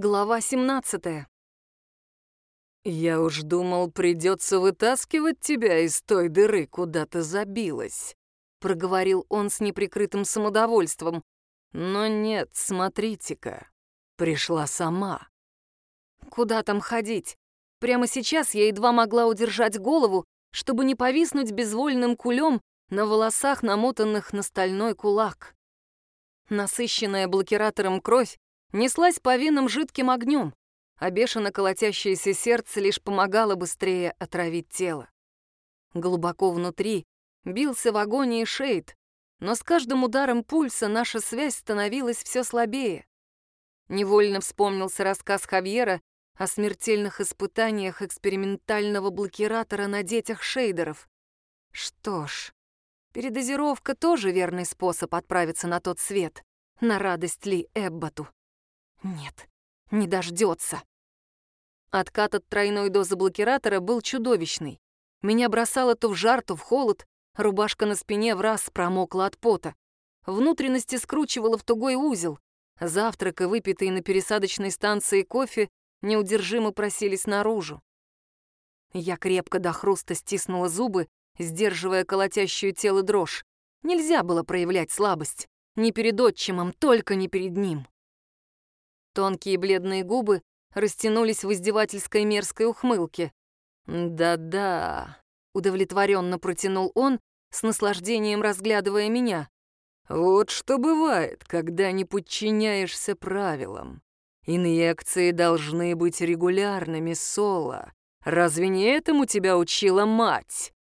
Глава 17 «Я уж думал, придется вытаскивать тебя из той дыры, куда ты забилась», — проговорил он с неприкрытым самодовольством. «Но нет, смотрите-ка, пришла сама». Куда там ходить? Прямо сейчас я едва могла удержать голову, чтобы не повиснуть безвольным кулем на волосах, намотанных на стальной кулак. Насыщенная блокиратором кровь неслась по венам жидким огнем, а бешено колотящееся сердце лишь помогало быстрее отравить тело. Глубоко внутри бился в агонии Шейд, но с каждым ударом пульса наша связь становилась все слабее. Невольно вспомнился рассказ Хавьера о смертельных испытаниях экспериментального блокиратора на детях шейдеров. Что ж, передозировка тоже верный способ отправиться на тот свет, на радость Ли Эбботу. Нет, не дождется. Откат от тройной дозы блокиратора был чудовищный. Меня бросало то в жар, то в холод, рубашка на спине в раз промокла от пота. Внутренности скручивала в тугой узел. Завтрак и выпитый на пересадочной станции кофе неудержимо просились наружу. Я крепко до хруста стиснула зубы, сдерживая колотящую тело дрожь. Нельзя было проявлять слабость. Ни перед отчимом, только не перед ним. Тонкие бледные губы растянулись в издевательской мерзкой ухмылке. «Да-да», — удовлетворенно протянул он, с наслаждением разглядывая меня. «Вот что бывает, когда не подчиняешься правилам. Инъекции должны быть регулярными, Соло. Разве не этому тебя учила мать?»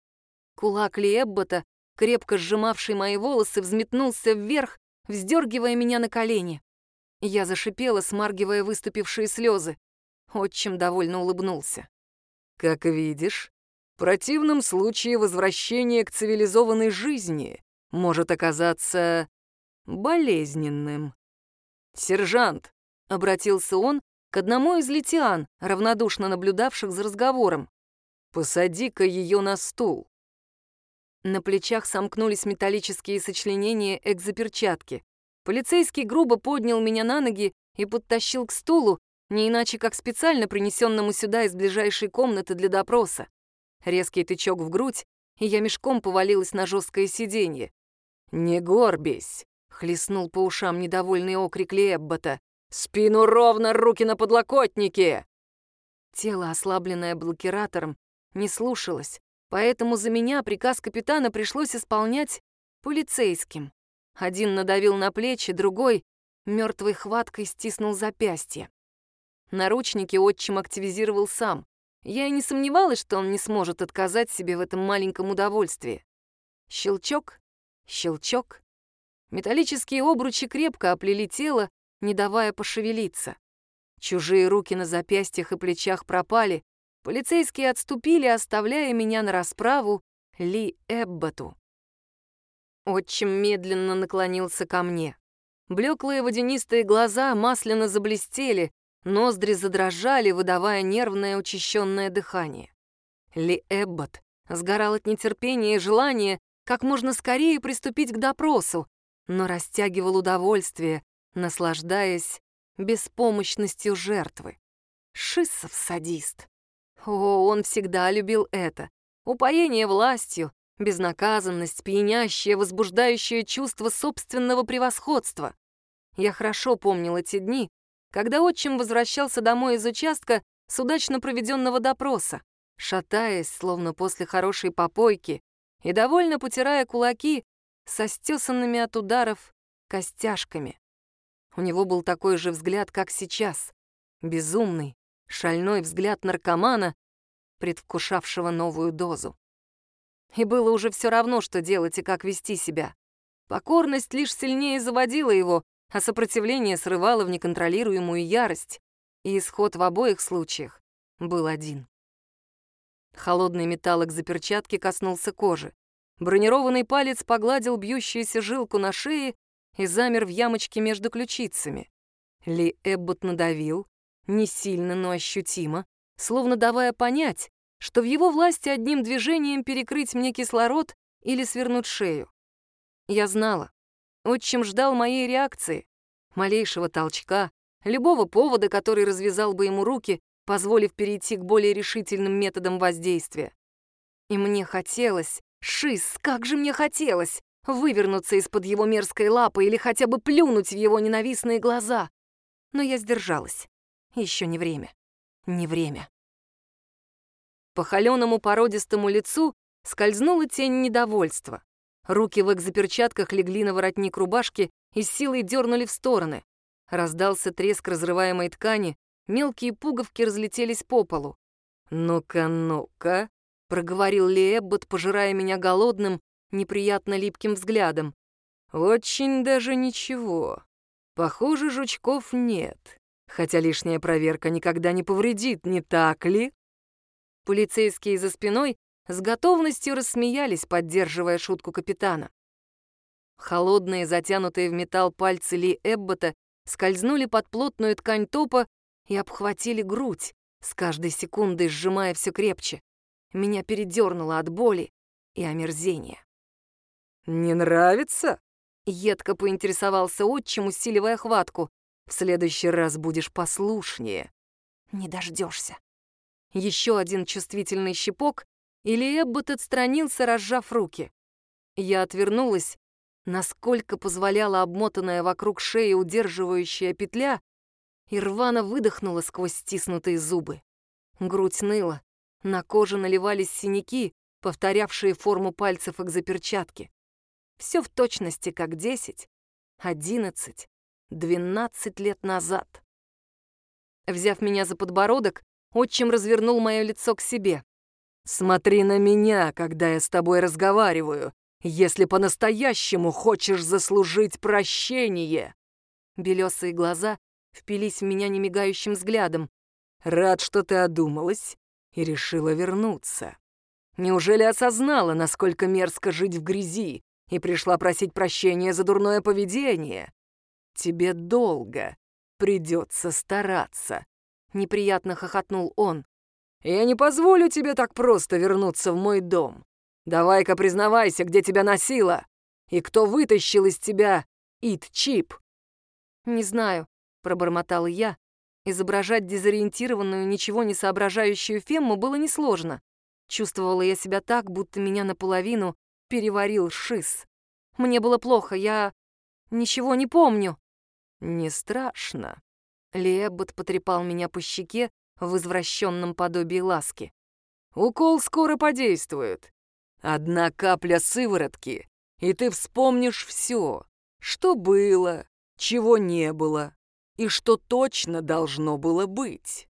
Кулак Лиэббота, крепко сжимавший мои волосы, взметнулся вверх, вздергивая меня на колени. Я зашипела, смаргивая выступившие слезы. Отчим довольно улыбнулся. «Как видишь, в противном случае возвращение к цивилизованной жизни может оказаться болезненным». «Сержант», — обратился он к одному из литиан, равнодушно наблюдавших за разговором. «Посади-ка ее на стул». На плечах сомкнулись металлические сочленения экзоперчатки. Полицейский грубо поднял меня на ноги и подтащил к стулу, не иначе как специально принесенному сюда из ближайшей комнаты для допроса. Резкий тычок в грудь, и я мешком повалилась на жесткое сиденье. «Не горбись!» — хлестнул по ушам недовольный окрик Леббота. «Спину ровно, руки на подлокотнике!» Тело, ослабленное блокиратором, не слушалось, поэтому за меня приказ капитана пришлось исполнять полицейским. Один надавил на плечи, другой мертвой хваткой стиснул запястье. Наручники отчим активизировал сам. Я и не сомневалась, что он не сможет отказать себе в этом маленьком удовольствии. Щелчок, щелчок. Металлические обручи крепко оплели тело, не давая пошевелиться. Чужие руки на запястьях и плечах пропали. Полицейские отступили, оставляя меня на расправу Ли Эбботу. Отчим медленно наклонился ко мне. Блеклые водянистые глаза масляно заблестели, ноздри задрожали, выдавая нервное учащенное дыхание. Ли Эббот сгорал от нетерпения и желания как можно скорее приступить к допросу, но растягивал удовольствие, наслаждаясь беспомощностью жертвы. Шиссов садист. О, он всегда любил это. Упоение властью, безнаказанность, пьянящее, возбуждающее чувство собственного превосходства. Я хорошо помнил эти дни, когда отчим возвращался домой из участка с удачно проведенного допроса, шатаясь, словно после хорошей попойки, и довольно потирая кулаки со стесанными от ударов костяшками. У него был такой же взгляд, как сейчас. Безумный, шальной взгляд наркомана, предвкушавшего новую дозу и было уже все равно, что делать и как вести себя. Покорность лишь сильнее заводила его, а сопротивление срывало в неконтролируемую ярость, и исход в обоих случаях был один. Холодный металлок за перчатки коснулся кожи. Бронированный палец погладил бьющуюся жилку на шее и замер в ямочке между ключицами. Ли Эббот надавил, не сильно, но ощутимо, словно давая понять, что в его власти одним движением перекрыть мне кислород или свернуть шею. Я знала. Отчим ждал моей реакции, малейшего толчка, любого повода, который развязал бы ему руки, позволив перейти к более решительным методам воздействия. И мне хотелось, шиз, как же мне хотелось, вывернуться из-под его мерзкой лапы или хотя бы плюнуть в его ненавистные глаза. Но я сдержалась. Еще не время. Не время. По холеному породистому лицу скользнула тень недовольства. Руки в экзоперчатках легли на воротник рубашки и с силой дернули в стороны. Раздался треск разрываемой ткани, мелкие пуговки разлетелись по полу. «Ну-ка, ну-ка», — проговорил Ли Эббот, пожирая меня голодным, неприятно липким взглядом. «Очень даже ничего. Похоже, жучков нет, хотя лишняя проверка никогда не повредит, не так ли?» Полицейские за спиной с готовностью рассмеялись, поддерживая шутку капитана. Холодные, затянутые в металл пальцы Ли Эббота скользнули под плотную ткань топа и обхватили грудь, с каждой секундой сжимая все крепче. Меня передернуло от боли и омерзения. «Не нравится?» — едко поинтересовался отчим, усиливая хватку. «В следующий раз будешь послушнее». «Не дождешься». Еще один чувствительный щипок, или Эббот отстранился, разжав руки. Я отвернулась, насколько позволяла обмотанная вокруг шеи удерживающая петля, и рвано выдохнула сквозь стиснутые зубы. Грудь ныла, на коже наливались синяки, повторявшие форму пальцев экзоперчатки. Все в точности, как 10, 11, 12 лет назад. Взяв меня за подбородок, отчим развернул мое лицо к себе. «Смотри на меня, когда я с тобой разговариваю, если по-настоящему хочешь заслужить прощение!» Белесые глаза впились в меня немигающим взглядом. «Рад, что ты одумалась и решила вернуться. Неужели осознала, насколько мерзко жить в грязи, и пришла просить прощения за дурное поведение? Тебе долго придется стараться». Неприятно хохотнул он. «Я не позволю тебе так просто вернуться в мой дом. Давай-ка признавайся, где тебя носило, и кто вытащил из тебя Ит-чип». «Не знаю», — пробормотал я. Изображать дезориентированную, ничего не соображающую Фемму было несложно. Чувствовала я себя так, будто меня наполовину переварил шиз. Мне было плохо, я ничего не помню. «Не страшно», Леобот потрепал меня по щеке в извращенном подобии ласки. «Укол скоро подействует. Одна капля сыворотки, и ты вспомнишь все, что было, чего не было и что точно должно было быть.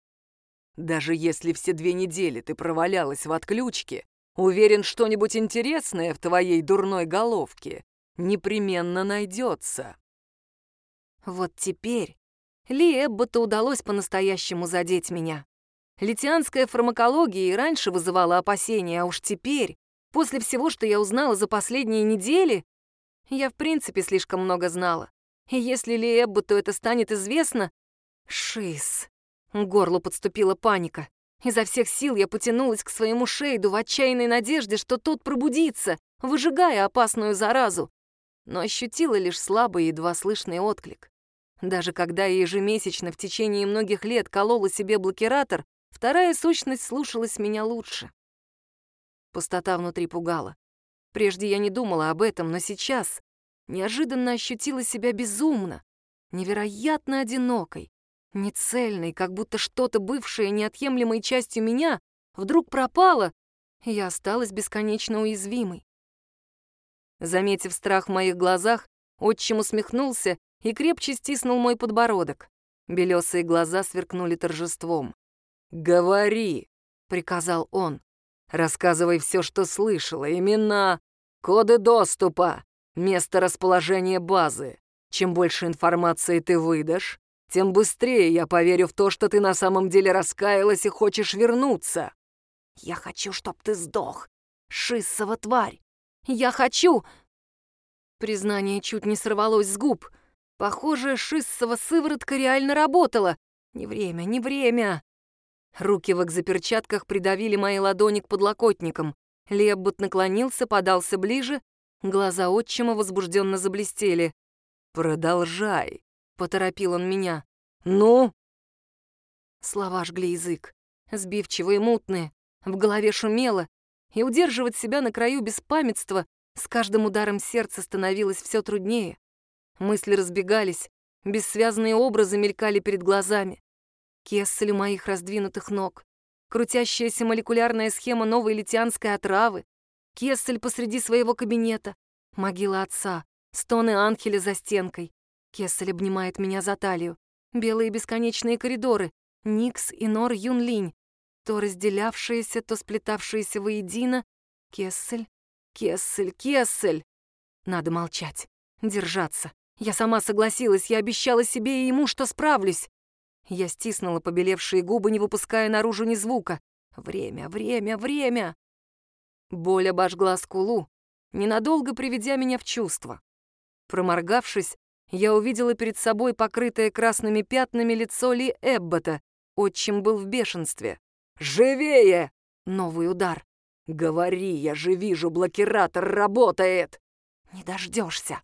Даже если все две недели ты провалялась в отключке, уверен, что-нибудь интересное в твоей дурной головке непременно найдется. Вот теперь ли Эбботу удалось по-настоящему задеть меня. Литианская фармакология и раньше вызывала опасения, а уж теперь, после всего, что я узнала за последние недели, я в принципе слишком много знала. И если Ли Эбботу это станет известно... Шиз. К горлу подступила паника. Изо всех сил я потянулась к своему Шейду в отчаянной надежде, что тот пробудится, выжигая опасную заразу. Но ощутила лишь слабый, едва слышный отклик. Даже когда я ежемесячно в течение многих лет колола себе блокиратор, вторая сущность слушалась меня лучше. Пустота внутри пугала. Прежде я не думала об этом, но сейчас неожиданно ощутила себя безумно, невероятно одинокой, нецельной, как будто что-то бывшее неотъемлемой частью меня вдруг пропало, и я осталась бесконечно уязвимой. Заметив страх в моих глазах, отчим усмехнулся и крепче стиснул мой подбородок. Белесые глаза сверкнули торжеством. «Говори», — приказал он. «Рассказывай все, что слышала, имена, коды доступа, место расположения базы. Чем больше информации ты выдашь, тем быстрее я поверю в то, что ты на самом деле раскаялась и хочешь вернуться». «Я хочу, чтоб ты сдох, шиссова тварь! Я хочу...» Признание чуть не сорвалось с губ — Похоже, шиссова сыворотка реально работала. Не время, не время. Руки в экзоперчатках придавили мои ладони к подлокотникам. Леббот наклонился, подался ближе. Глаза отчима возбужденно заблестели. «Продолжай», — поторопил он меня. Ну?» Слова жгли язык, сбивчивые мутные, в голове шумело, и удерживать себя на краю беспамятства с каждым ударом сердца становилось все труднее. Мысли разбегались, бессвязные образы мелькали перед глазами. Кессель моих раздвинутых ног, крутящаяся молекулярная схема новой литианской отравы, Кессель посреди своего кабинета, могила отца, стоны Анхеля за стенкой. Кессель обнимает меня за талию. Белые бесконечные коридоры, Никс и Нор Юнлинь, то разделявшиеся, то сплетавшиеся воедино. Кессель, Кессель, Кессель. Надо молчать, держаться. Я сама согласилась, я обещала себе и ему, что справлюсь. Я стиснула побелевшие губы, не выпуская наружу ни звука. Время, время, время. Боль обожгла скулу, ненадолго приведя меня в чувство. Проморгавшись, я увидела перед собой покрытое красными пятнами лицо Ли Эббота. Отчим был в бешенстве. «Живее!» — новый удар. «Говори, я же вижу, блокиратор работает!» «Не дождешься!»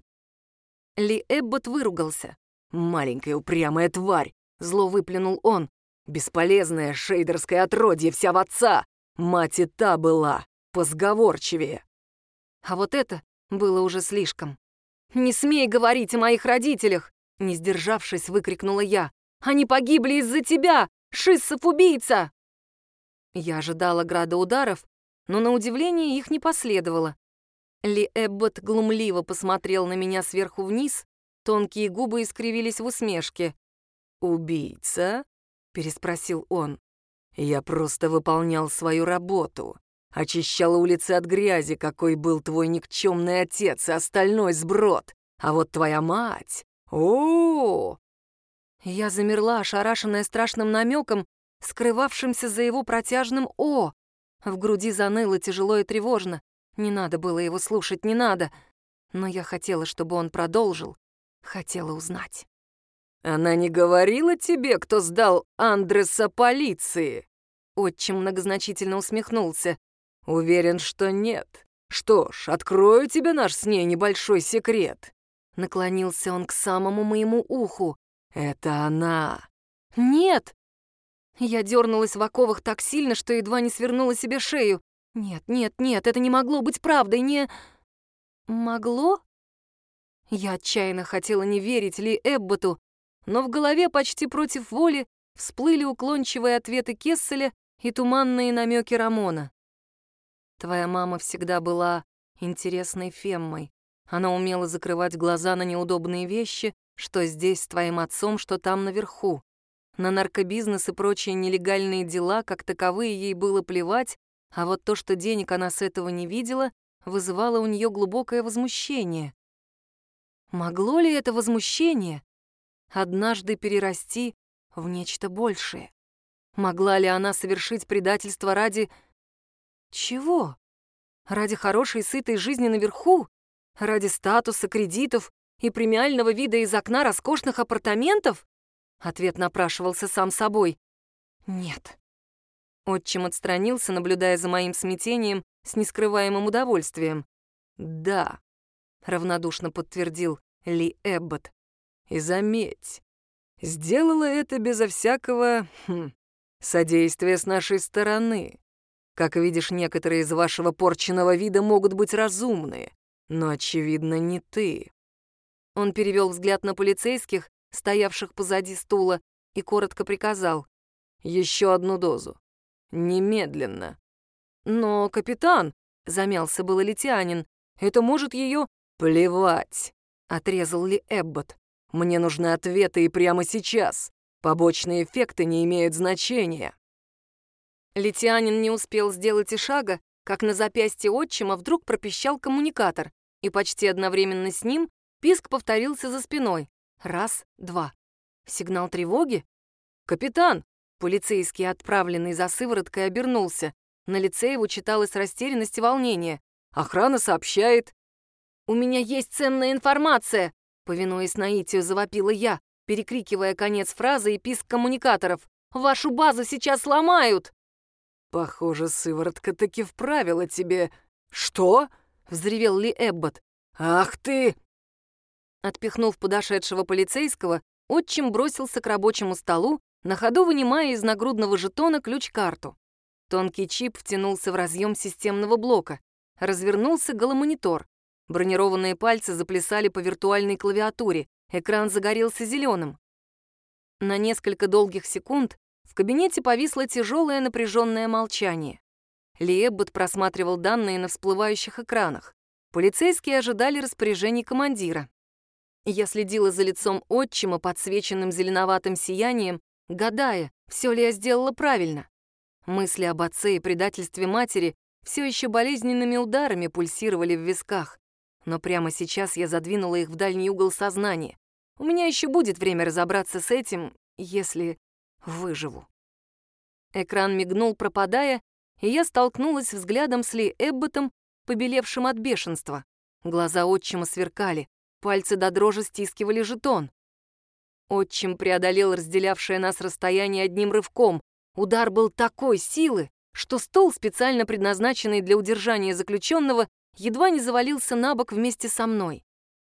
Ли Эббот выругался. «Маленькая упрямая тварь!» — зло выплюнул он. «Бесполезная шейдерское отродье вся в отца! Мать и та была! Позговорчивее!» А вот это было уже слишком. «Не смей говорить о моих родителях!» Не сдержавшись, выкрикнула я. «Они погибли из-за тебя! Шиссов-убийца!» Я ожидала града ударов, но на удивление их не последовало. Ли Эббот глумливо посмотрел на меня сверху вниз, тонкие губы искривились в усмешке. «Убийца?» — переспросил он. «Я просто выполнял свою работу. Очищал улицы от грязи, какой был твой никчемный отец и остальной сброд. А вот твоя мать... о, -о, -о Я замерла, ошарашенная страшным намеком, скрывавшимся за его протяжным «о». В груди заныло тяжело и тревожно. Не надо было его слушать, не надо. Но я хотела, чтобы он продолжил. Хотела узнать. «Она не говорила тебе, кто сдал Андреса полиции?» Отчим многозначительно усмехнулся. «Уверен, что нет. Что ж, открою тебе наш с ней небольшой секрет». Наклонился он к самому моему уху. «Это она». «Нет!» Я дернулась в оковах так сильно, что едва не свернула себе шею. Нет, нет, нет, это не могло быть правдой, не... Могло? Я отчаянно хотела не верить Ли Эбботу, но в голове почти против воли всплыли уклончивые ответы Кесселя и туманные намеки Рамона. Твоя мама всегда была интересной феммой. Она умела закрывать глаза на неудобные вещи, что здесь с твоим отцом, что там наверху. На наркобизнес и прочие нелегальные дела, как таковые, ей было плевать, а вот то, что денег она с этого не видела, вызывало у нее глубокое возмущение. Могло ли это возмущение однажды перерасти в нечто большее? Могла ли она совершить предательство ради... Чего? Ради хорошей, сытой жизни наверху? Ради статуса, кредитов и премиального вида из окна роскошных апартаментов? Ответ напрашивался сам собой. Нет. Отчим отстранился, наблюдая за моим смятением с нескрываемым удовольствием. «Да», — равнодушно подтвердил Ли Эббот. «И заметь, сделала это безо всякого хм, содействия с нашей стороны. Как видишь, некоторые из вашего порченного вида могут быть разумные, но, очевидно, не ты». Он перевел взгляд на полицейских, стоявших позади стула, и коротко приказал. «Еще одну дозу. Немедленно». «Но, капитан», — замялся было литянин, — «это может ее...» «Плевать», — отрезал ли Эббот. «Мне нужны ответы и прямо сейчас. Побочные эффекты не имеют значения». Литянин не успел сделать и шага, как на запястье отчима вдруг пропищал коммуникатор, и почти одновременно с ним писк повторился за спиной. Раз, два. Сигнал тревоги? «Капитан!» Полицейский, отправленный за сывороткой, обернулся. На лице его читалась растерянность и волнение. «Охрана сообщает». «У меня есть ценная информация!» Повинуясь наитию, завопила я, перекрикивая конец фразы и писк коммуникаторов. «Вашу базу сейчас сломают!» «Похоже, сыворотка таки вправила тебе...» «Что?» — взревел Ли Эббот. «Ах ты!» Отпихнув подошедшего полицейского, отчим бросился к рабочему столу, на ходу вынимая из нагрудного жетона ключ-карту. Тонкий чип втянулся в разъем системного блока. Развернулся голомонитор. Бронированные пальцы заплясали по виртуальной клавиатуре. Экран загорелся зеленым. На несколько долгих секунд в кабинете повисло тяжелое напряженное молчание. Лиэббот просматривал данные на всплывающих экранах. Полицейские ожидали распоряжений командира. Я следила за лицом отчима, подсвеченным зеленоватым сиянием, гадая, все ли я сделала правильно. Мысли об отце и предательстве матери все еще болезненными ударами пульсировали в висках. Но прямо сейчас я задвинула их в дальний угол сознания. У меня еще будет время разобраться с этим, если выживу. Экран мигнул, пропадая, и я столкнулась взглядом с Ли Эбботом, побелевшим от бешенства. Глаза отчима сверкали. Пальцы до дрожи стискивали жетон. Отчим преодолел разделявшее нас расстояние одним рывком. Удар был такой силы, что стол, специально предназначенный для удержания заключенного, едва не завалился на бок вместе со мной.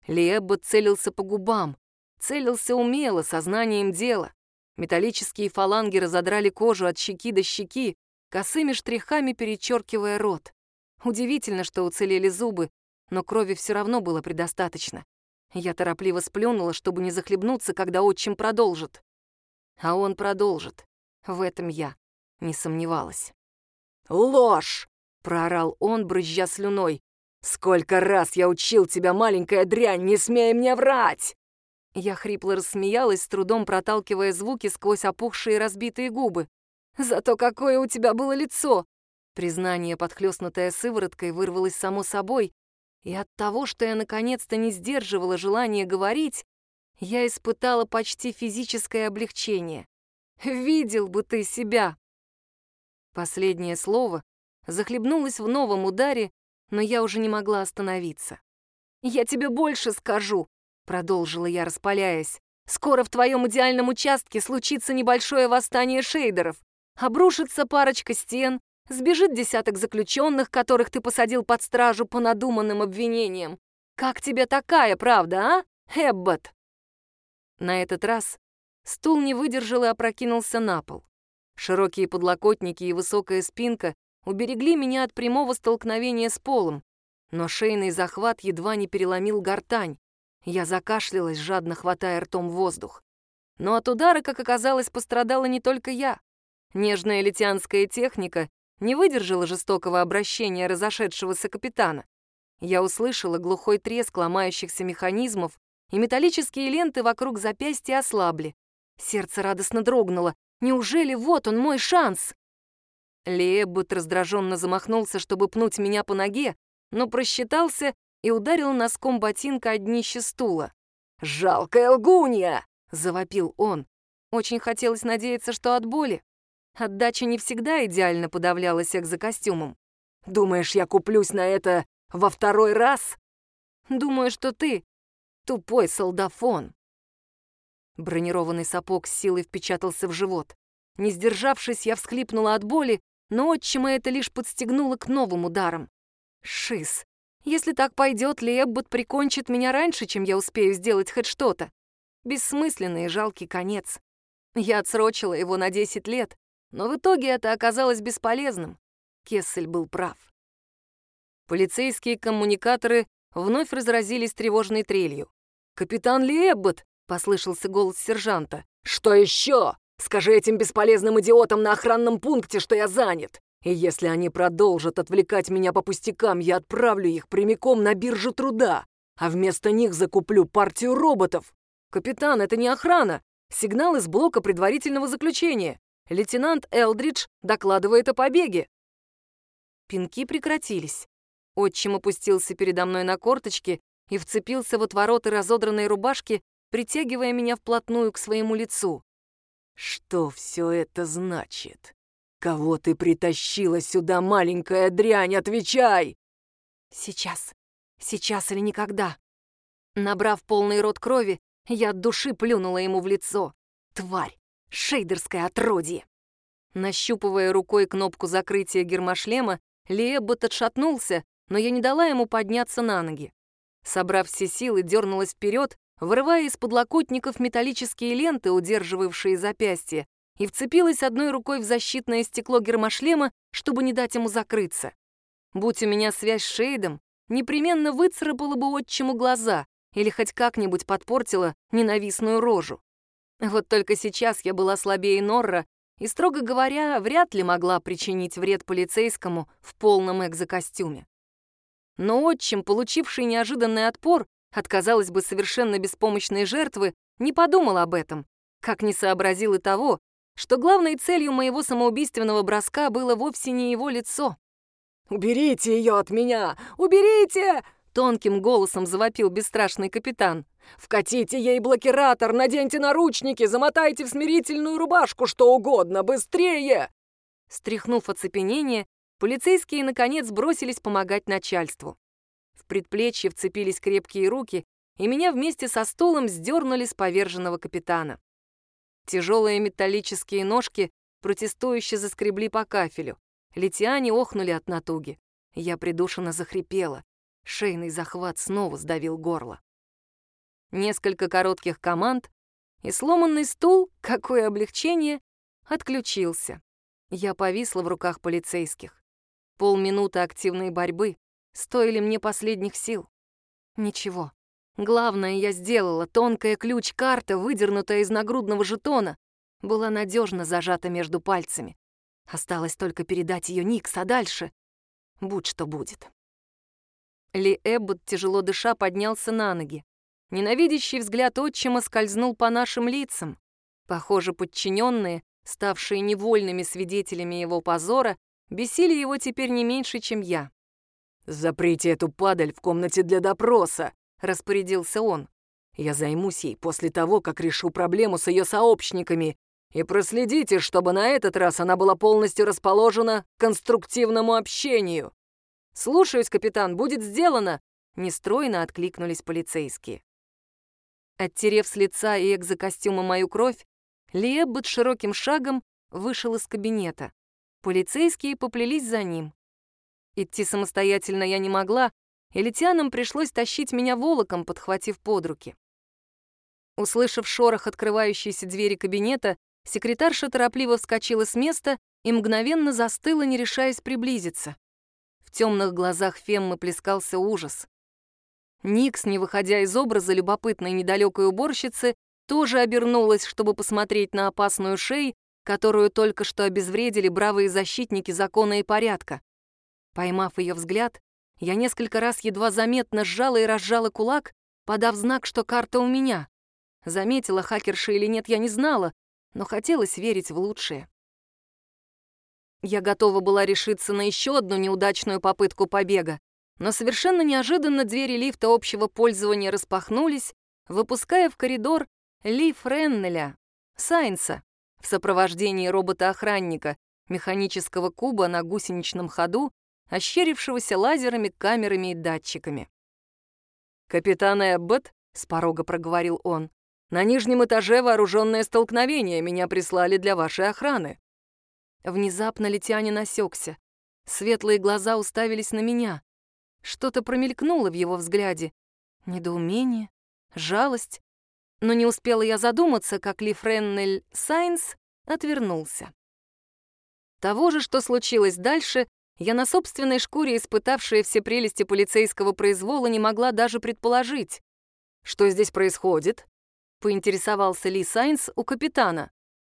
Лиэббо целился по губам. Целился умело, сознанием дела. Металлические фаланги разодрали кожу от щеки до щеки, косыми штрихами перечеркивая рот. Удивительно, что уцелели зубы, но крови все равно было предостаточно. Я торопливо сплюнула, чтобы не захлебнуться, когда отчим продолжит. А он продолжит. В этом я не сомневалась. «Ложь!» — проорал он, брызжа слюной. «Сколько раз я учил тебя, маленькая дрянь, не смей мне врать!» Я хрипло рассмеялась, с трудом проталкивая звуки сквозь опухшие разбитые губы. «Зато какое у тебя было лицо!» Признание, подхлёстнутое сывороткой, вырвалось само собой, и от того, что я наконец-то не сдерживала желание говорить, я испытала почти физическое облегчение. «Видел бы ты себя!» Последнее слово захлебнулось в новом ударе, но я уже не могла остановиться. «Я тебе больше скажу», — продолжила я, распаляясь. «Скоро в твоем идеальном участке случится небольшое восстание шейдеров. Обрушится парочка стен, Сбежит десяток заключенных, которых ты посадил под стражу по надуманным обвинениям. Как тебе такая правда, а, Эббот?» На этот раз стул не выдержал и опрокинулся на пол. Широкие подлокотники и высокая спинка уберегли меня от прямого столкновения с полом, но шейный захват едва не переломил гортань. Я закашлялась, жадно хватая ртом воздух. Но от удара, как оказалось, пострадала не только я. Нежная литянская техника не выдержала жестокого обращения разошедшегося капитана. Я услышала глухой треск ломающихся механизмов, и металлические ленты вокруг запястья ослабли. Сердце радостно дрогнуло. Неужели вот он, мой шанс? Лееббут раздраженно замахнулся, чтобы пнуть меня по ноге, но просчитался и ударил носком ботинка о днище стула. «Жалкая лгунья!» — завопил он. Очень хотелось надеяться, что от боли. Отдача не всегда идеально подавлялась экзокостюмом. «Думаешь, я куплюсь на это во второй раз?» «Думаю, что ты тупой солдафон». Бронированный сапог с силой впечатался в живот. Не сдержавшись, я всхлипнула от боли, но отчима это лишь подстегнуло к новым ударам. Шиз. Если так пойдет, Леббот прикончит меня раньше, чем я успею сделать хоть что-то. Бессмысленный и жалкий конец. Я отсрочила его на 10 лет, но в итоге это оказалось бесполезным. Кессель был прав. Полицейские коммуникаторы вновь разразились тревожной трелью. «Капитан Лиэббот!» — послышался голос сержанта. «Что еще? Скажи этим бесполезным идиотам на охранном пункте, что я занят. И если они продолжат отвлекать меня по пустякам, я отправлю их прямиком на биржу труда, а вместо них закуплю партию роботов. Капитан, это не охрана. Сигнал из блока предварительного заключения. Лейтенант Элдридж докладывает о побеге. Пинки прекратились. Отчим опустился передо мной на корточки и вцепился в отвороты разодранной рубашки, притягивая меня вплотную к своему лицу. «Что все это значит? Кого ты притащила сюда, маленькая дрянь? Отвечай!» «Сейчас. Сейчас или никогда». Набрав полный рот крови, я от души плюнула ему в лицо. «Тварь! Шейдерское отродье!» Нащупывая рукой кнопку закрытия гермошлема, Лиэббот отшатнулся, но я не дала ему подняться на ноги. Собрав все силы, дернулась вперед вырывая из подлокотников металлические ленты, удерживавшие запястья, и вцепилась одной рукой в защитное стекло гермошлема, чтобы не дать ему закрыться. Будь у меня связь с Шейдом, непременно выцарапала бы отчиму глаза или хоть как-нибудь подпортила ненавистную рожу. Вот только сейчас я была слабее Норра и, строго говоря, вряд ли могла причинить вред полицейскому в полном экзокостюме. Но отчим, получивший неожиданный отпор от, казалось бы, совершенно беспомощной жертвы, не подумал об этом, как не сообразил и того, что главной целью моего самоубийственного броска было вовсе не его лицо. «Уберите ее от меня! Уберите!» Тонким голосом завопил бесстрашный капитан. «Вкатите ей блокиратор, наденьте наручники, замотайте в смирительную рубашку, что угодно, быстрее!» Стряхнув оцепенение, полицейские, наконец, бросились помогать начальству. В предплечье вцепились крепкие руки, и меня вместе со стулом сдернули с поверженного капитана. Тяжелые металлические ножки протестующе заскребли по кафелю. Летиане охнули от натуги. Я придушенно захрипела. Шейный захват снова сдавил горло. Несколько коротких команд, и сломанный стул, какое облегчение, отключился. Я повисла в руках полицейских. Полминуты активной борьбы стоили мне последних сил. Ничего. Главное я сделала. Тонкая ключ-карта, выдернутая из нагрудного жетона, была надежно зажата между пальцами. Осталось только передать ее Никс, а дальше будь что будет. Ли Эббот, тяжело дыша, поднялся на ноги. Ненавидящий взгляд отчима скользнул по нашим лицам. Похоже, подчиненные, ставшие невольными свидетелями его позора, бесили его теперь не меньше, чем я. «Заприте эту падаль в комнате для допроса», — распорядился он. «Я займусь ей после того, как решу проблему с ее сообщниками, и проследите, чтобы на этот раз она была полностью расположена к конструктивному общению». «Слушаюсь, капитан, будет сделано!» Нестройно откликнулись полицейские. Оттерев с лица и экзокостюма мою кровь, Лиэббот широким шагом вышел из кабинета. Полицейские поплелись за ним. Идти самостоятельно я не могла, и летянам пришлось тащить меня волоком, подхватив под руки. Услышав шорох открывающейся двери кабинета, секретарша торопливо вскочила с места и мгновенно застыла, не решаясь приблизиться темных глазах Феммы плескался ужас. Никс, не выходя из образа любопытной недалекой уборщицы, тоже обернулась, чтобы посмотреть на опасную шею, которую только что обезвредили бравые защитники закона и порядка. Поймав ее взгляд, я несколько раз едва заметно сжала и разжала кулак, подав знак, что карта у меня. Заметила хакерша или нет, я не знала, но хотелось верить в лучшее. Я готова была решиться на еще одну неудачную попытку побега, но совершенно неожиданно двери лифта общего пользования распахнулись, выпуская в коридор Ли Френнеля, Сайнса, в сопровождении робота-охранника, механического куба на гусеничном ходу, ощерившегося лазерами, камерами и датчиками. «Капитан Эббот», — с порога проговорил он, — «на нижнем этаже вооруженное столкновение меня прислали для вашей охраны. Внезапно Летянин осекся. Светлые глаза уставились на меня. Что-то промелькнуло в его взгляде. Недоумение, жалость. Но не успела я задуматься, как Ли Френнель Сайнс отвернулся. Того же, что случилось дальше, я на собственной шкуре, испытавшая все прелести полицейского произвола, не могла даже предположить. «Что здесь происходит?» — поинтересовался Ли Сайнс у капитана.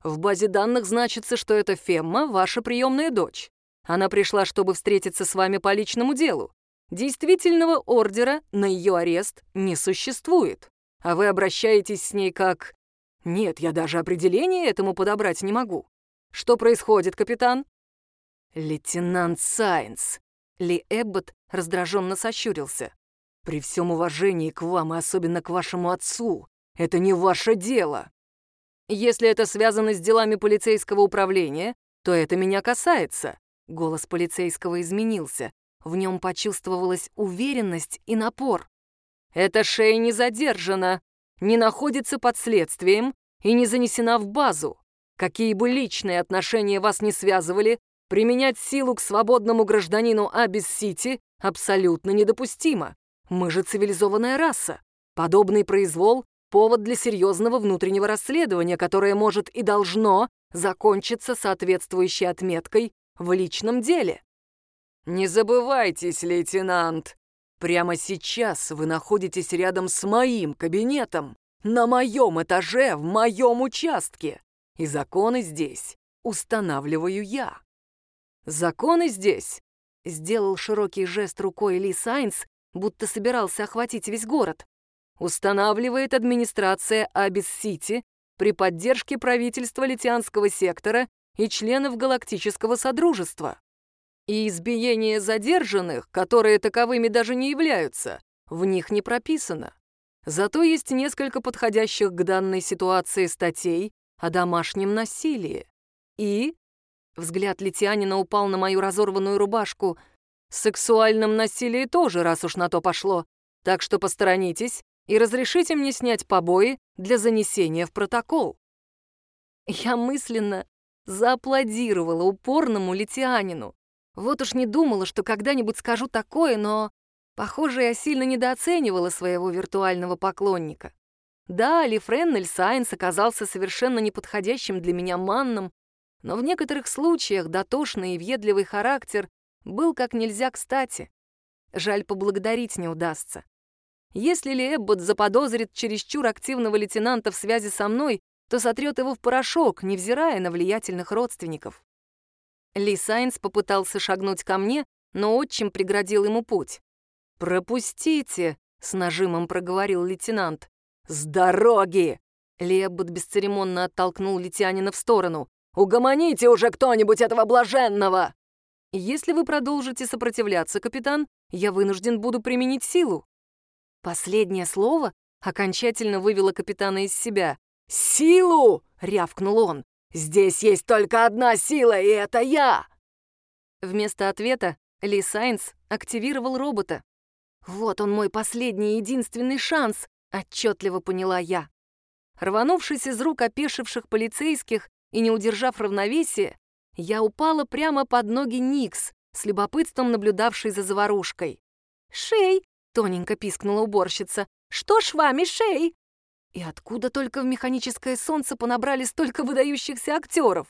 В базе данных значится, что это Фемма, ваша приемная дочь. Она пришла, чтобы встретиться с вами по личному делу. Действительного ордера на ее арест не существует. А вы обращаетесь с ней как... Нет, я даже определение этому подобрать не могу. Что происходит, капитан? Лейтенант Сайнс. Ли Эббот раздраженно сощурился. При всем уважении к вам и особенно к вашему отцу, это не ваше дело. Если это связано с делами полицейского управления, то это меня касается». Голос полицейского изменился. В нем почувствовалась уверенность и напор. «Эта шея не задержана, не находится под следствием и не занесена в базу. Какие бы личные отношения вас не связывали, применять силу к свободному гражданину Абис-Сити абсолютно недопустимо. Мы же цивилизованная раса. Подобный произвол — повод для серьезного внутреннего расследования, которое может и должно закончиться соответствующей отметкой в личном деле. Не забывайтесь, лейтенант, прямо сейчас вы находитесь рядом с моим кабинетом, на моем этаже, в моем участке, и законы здесь устанавливаю я. Законы здесь Сделал широкий жест рукой Ли Сайнс, будто собирался охватить весь город. Устанавливает администрация Абис-Сити при поддержке правительства Литианского сектора и членов Галактического Содружества. И избиение задержанных, которые таковыми даже не являются, в них не прописано. Зато есть несколько подходящих к данной ситуации статей о домашнем насилии. И Взгляд Литианина упал на мою разорванную рубашку. «Сексуальном насилии тоже, раз уж на то пошло. Так что посторонитесь и разрешите мне снять побои для занесения в протокол». Я мысленно зааплодировала упорному Литианину. Вот уж не думала, что когда-нибудь скажу такое, но, похоже, я сильно недооценивала своего виртуального поклонника. Да, Лифреннель Сайнс оказался совершенно неподходящим для меня манном, но в некоторых случаях дотошный и въедливый характер был как нельзя кстати. Жаль, поблагодарить не удастся. Если ли Эббот заподозрит чересчур активного лейтенанта в связи со мной, то сотрет его в порошок, невзирая на влиятельных родственников. Ли Сайнс попытался шагнуть ко мне, но отчим преградил ему путь. «Пропустите!» — с нажимом проговорил лейтенант. «С дороги!» Леббот бесцеремонно оттолкнул Литянина в сторону. Угомоните уже кто-нибудь этого блаженного!» «Если вы продолжите сопротивляться, капитан, я вынужден буду применить силу». Последнее слово окончательно вывело капитана из себя. «Силу!» — рявкнул он. «Здесь есть только одна сила, и это я!» Вместо ответа Ли Сайнс активировал робота. «Вот он мой последний и единственный шанс», — отчетливо поняла я. Рванувшись из рук опешивших полицейских, и, не удержав равновесия, я упала прямо под ноги Никс, с любопытством наблюдавшей за заварушкой. «Шей!» — тоненько пискнула уборщица. «Что ж вами, Шей?» И откуда только в механическое солнце понабрали столько выдающихся актеров?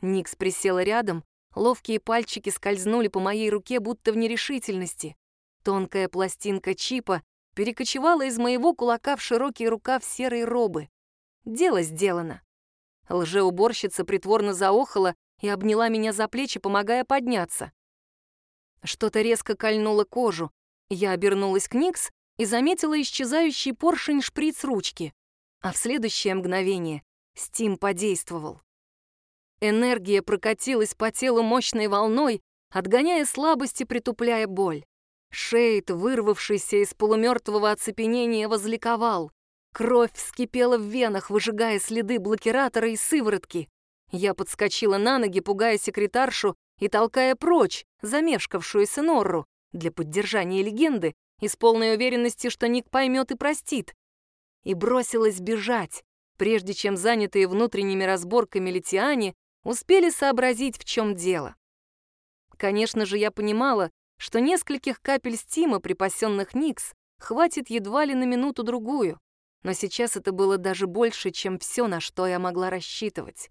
Никс присела рядом, ловкие пальчики скользнули по моей руке, будто в нерешительности. Тонкая пластинка чипа перекочевала из моего кулака в широкий рукав серой робы. Дело сделано. Лжеуборщица притворно заохала и обняла меня за плечи, помогая подняться. Что-то резко кольнуло кожу. Я обернулась к Никс и заметила исчезающий поршень шприц ручки. А в следующее мгновение Стим подействовал. Энергия прокатилась по телу мощной волной, отгоняя слабость и притупляя боль. Шейд, вырвавшийся из полумертвого оцепенения, возликовал. Кровь вскипела в венах, выжигая следы блокиратора и сыворотки. Я подскочила на ноги, пугая секретаршу и толкая прочь замешкавшуюся Норру для поддержания легенды и с полной уверенности, что Ник поймет и простит. И бросилась бежать, прежде чем занятые внутренними разборками литиане успели сообразить, в чем дело. Конечно же, я понимала, что нескольких капель стима, припасенных Никс, хватит едва ли на минуту-другую но сейчас это было даже больше, чем все, на что я могла рассчитывать.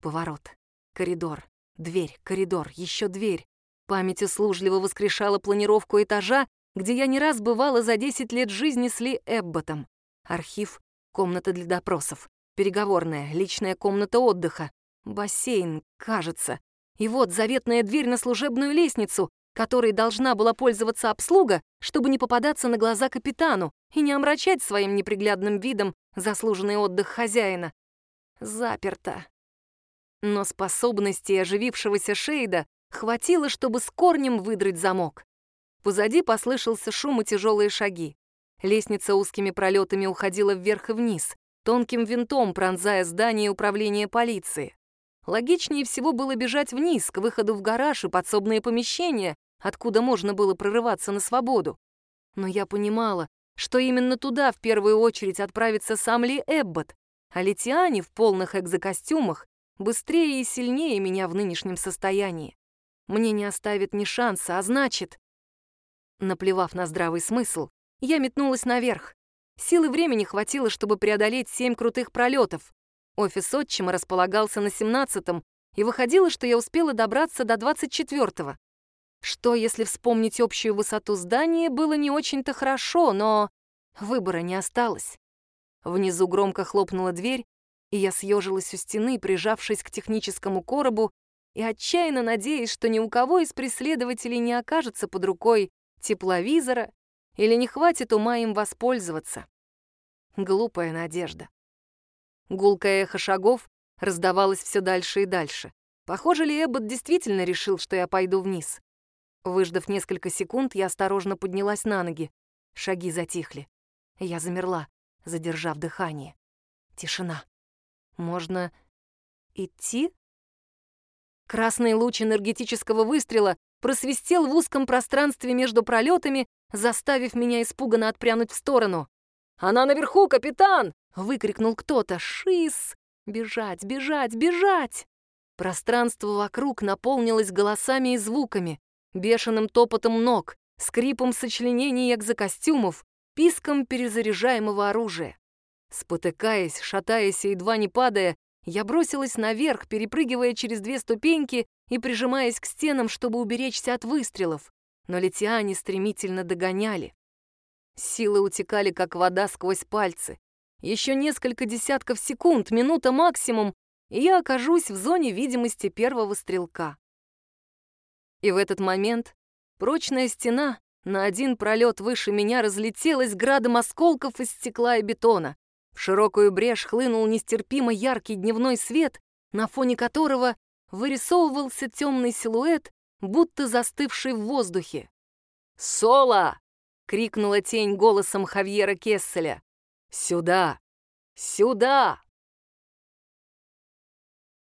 Поворот, коридор, дверь, коридор, еще дверь. Память услужливо воскрешала планировку этажа, где я не раз бывала за 10 лет жизни с Ли Эбботом. Архив, комната для допросов, переговорная, личная комната отдыха, бассейн, кажется. И вот заветная дверь на служебную лестницу, которой должна была пользоваться обслуга, чтобы не попадаться на глаза капитану и не омрачать своим неприглядным видом заслуженный отдых хозяина. Заперто. Но способности оживившегося Шейда хватило, чтобы с корнем выдрать замок. Позади послышался шум и тяжелые шаги. Лестница узкими пролетами уходила вверх и вниз, тонким винтом пронзая здание управления полиции. Логичнее всего было бежать вниз, к выходу в гараж и подсобные помещения, откуда можно было прорываться на свободу. Но я понимала, что именно туда в первую очередь отправится сам Ли Эббот, а Летиане в полных экзокостюмах быстрее и сильнее меня в нынешнем состоянии. Мне не оставит ни шанса, а значит... Наплевав на здравый смысл, я метнулась наверх. Силы времени хватило, чтобы преодолеть семь крутых пролетов. Офис отчима располагался на семнадцатом, и выходило, что я успела добраться до двадцать четвертого. Что, если вспомнить общую высоту здания, было не очень-то хорошо, но выбора не осталось. Внизу громко хлопнула дверь, и я съежилась у стены, прижавшись к техническому коробу и отчаянно надеясь, что ни у кого из преследователей не окажется под рукой тепловизора или не хватит ума им воспользоваться. Глупая надежда. Гулкое эхо шагов раздавалось все дальше и дальше. Похоже ли, Эббот действительно решил, что я пойду вниз? Выждав несколько секунд, я осторожно поднялась на ноги. Шаги затихли. Я замерла, задержав дыхание. Тишина. Можно идти? Красный луч энергетического выстрела просвистел в узком пространстве между пролетами, заставив меня испуганно отпрянуть в сторону. «Она наверху, капитан!» — выкрикнул кто-то. «Шиз! Бежать, бежать, бежать!» Пространство вокруг наполнилось голосами и звуками, бешеным топотом ног, скрипом сочленений экзокостюмов, писком перезаряжаемого оружия. Спотыкаясь, шатаясь и едва не падая, я бросилась наверх, перепрыгивая через две ступеньки и прижимаясь к стенам, чтобы уберечься от выстрелов, но летиане стремительно догоняли. Силы утекали, как вода сквозь пальцы. Еще несколько десятков секунд, минута максимум, и я окажусь в зоне видимости первого стрелка. И в этот момент прочная стена на один пролет выше меня разлетелась градом осколков из стекла и бетона. В широкую брешь хлынул нестерпимо яркий дневной свет, на фоне которого вырисовывался темный силуэт, будто застывший в воздухе. «Соло!» — крикнула тень голосом Хавьера Кесселя. «Сюда! Сюда!»